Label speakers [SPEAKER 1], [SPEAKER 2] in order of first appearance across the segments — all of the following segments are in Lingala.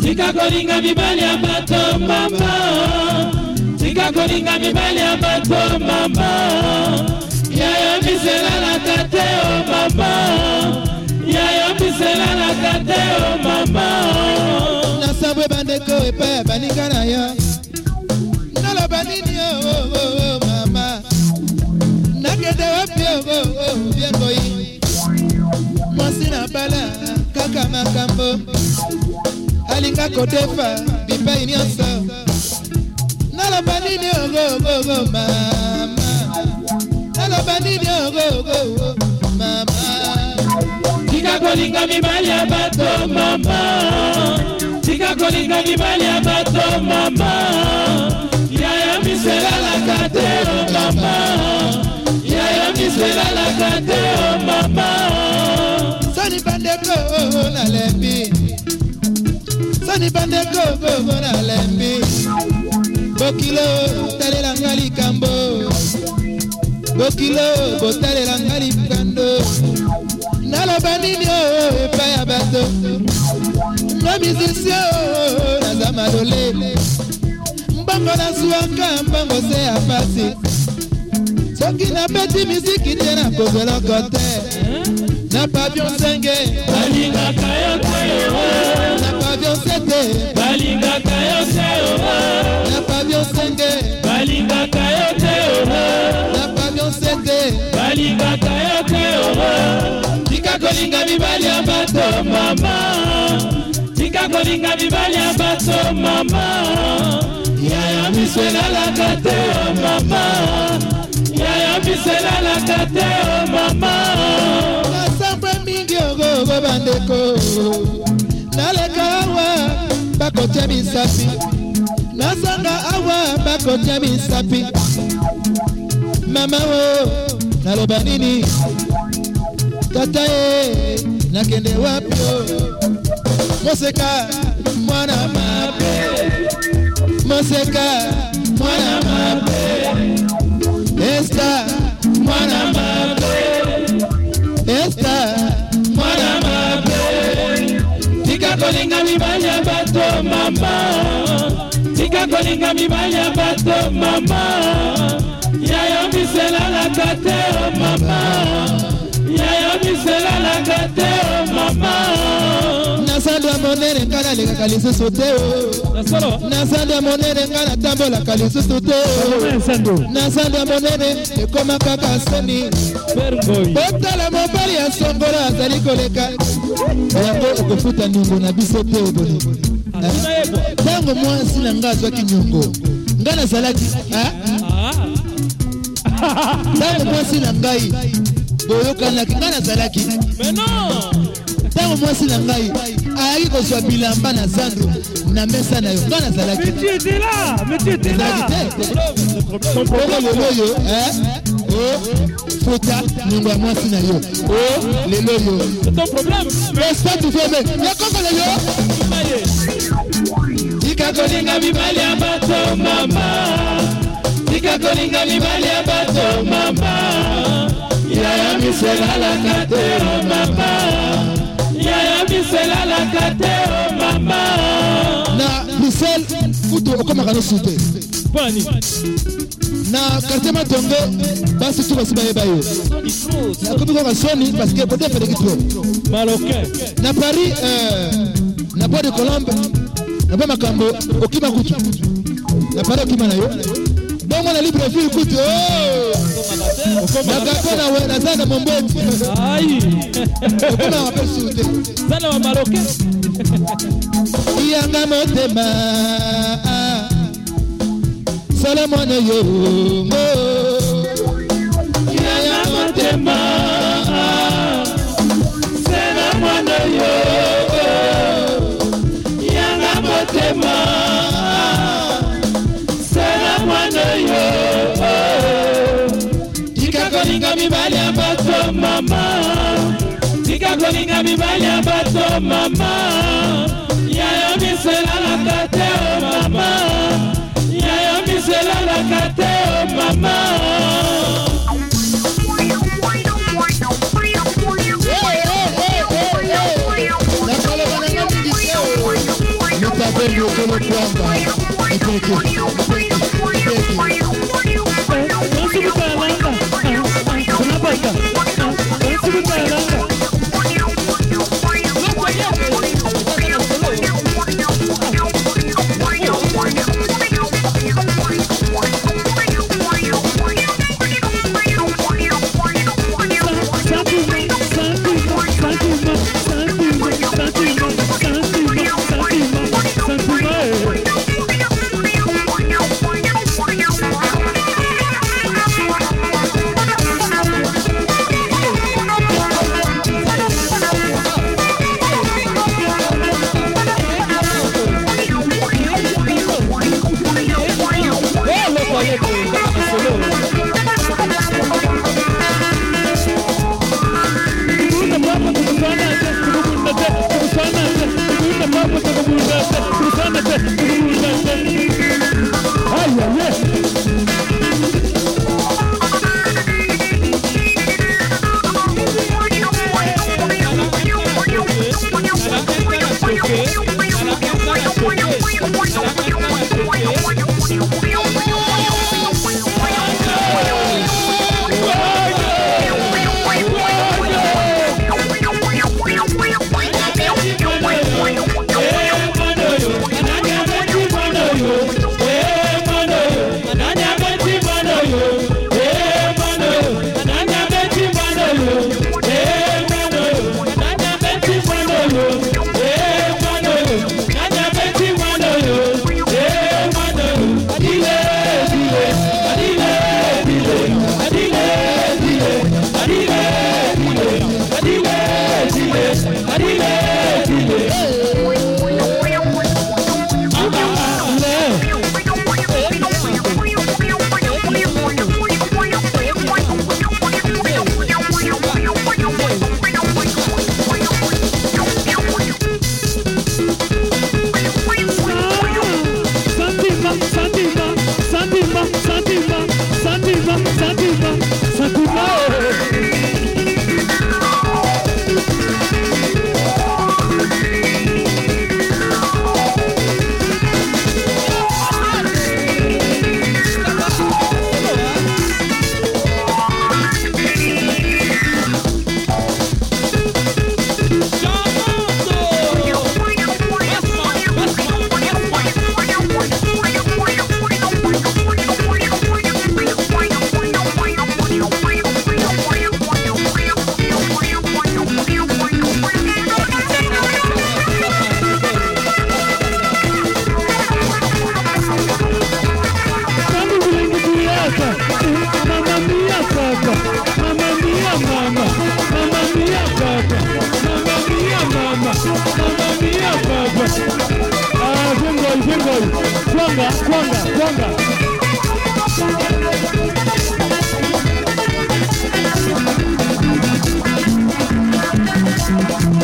[SPEAKER 1] tikakolinga mibali ya bato mama tikakolinga mibali ya bato mama yayo miselalaka te
[SPEAKER 2] ouye koyi mwasi na bala kaka makambo alinga kodefa bipai nyonso naloba nini ogogogo mama naloba nini ogogogo mama
[SPEAKER 1] tika kolinga mibali ya bato mama tika kolinga mibali ya bato mama yaya miselalaka te mama eselalaka te o
[SPEAKER 2] oh mama sani bandeko oh, nalembi sani bandeko oh, nalembi bokilo talelanga likambo bokilo botalelanga likando naloba nini o epai ya bato nga misisio naza malole mbongo nazwaka mbongo se ya pasi soki nabeti miziki te nakozweloko te na pavio nsenge balingaka yo te na pavio sete balingaka yo te na pavio nsenge balingaka yo te na pavio sete balingaka yo te tika kolinga mibali ya bato mama
[SPEAKER 1] tika kolinga mibali ya bato mama yaya miso elalaka te mama eselalaka te o oh mama
[SPEAKER 2] basambo mingi ogogo bandeko naleka awa bakotya misapi nazanga awa bakotya misapi mama o naloba nini tata ye nakende wapi o moseka mwana mabe moseka mwana mabe esta mwana mabe esta mwana mabe tika kolinga
[SPEAKER 1] mibali ya bato mama tika kolinga mibali ya bato mama yayo miselalaka te o mama
[SPEAKER 2] monene ngai nalekaka lisusu te na sando ya monene ngai natambolaka lisusu te na sando ya monene ekoma kaka soni botala mobali ya songolo azali koleka yango okofuta ndungu na biso te eboni ah, ntango mwasi na ngai azwaki nyongo ngai nazalaki ntango mwasi na ngai boyokanaki ngai nazalaki ntango mwasi na ngai ayaki kozwa bilamba na zando na mesa na yo nga nazalaki oko lelo oyo oh, fota nongo ya mwasi na yo o oh, lelo yo respectfeme yakoko lelo
[SPEAKER 1] tika kolinga mibali ya bato mama tika kolinga mibali ya bato mama yaya miselalaka te mama miso elalaka te o oh mama
[SPEAKER 2] na lisel kutu okomaka nyonso te mpona nini na quartier matongo basi tu basi bayeba yo nakomi koka soni parce que bodo epeleki tro na paris eh, na bois de colombe na boi makambo okima kutu na paris okima na yo ntango oh! na libreville kutu nakako na we naza na momboti okomaka mpe sute zana wa maroke iyanga motema solomone yongo iyanga motema
[SPEAKER 1] solomone yongo iyanga motema koninga mibali ya bato mama tika koninga mibali ya bato mama yayo miso elalaka te o mama yayo miso elalaka te o mama Thank you.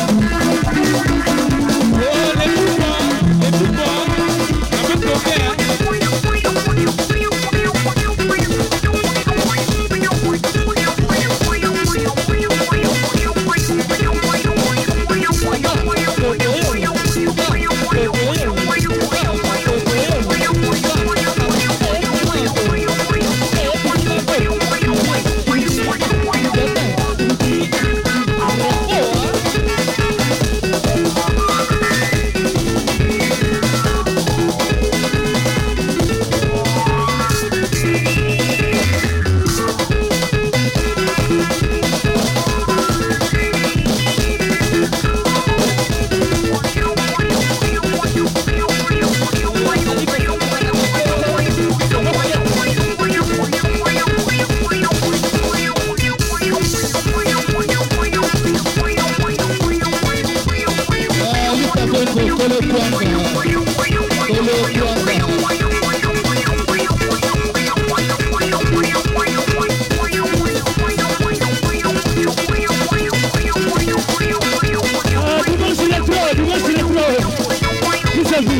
[SPEAKER 1] Thank you.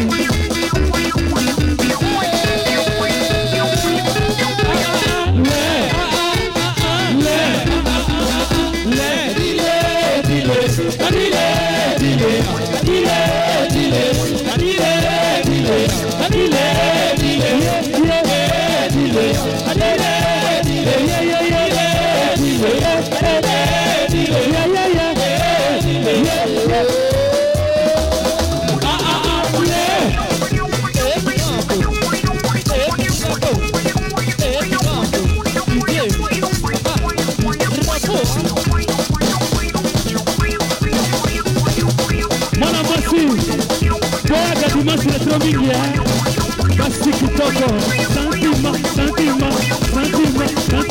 [SPEAKER 1] Ooh. yeah. Basi kitoko, tantima, tantima, tantima, tantima.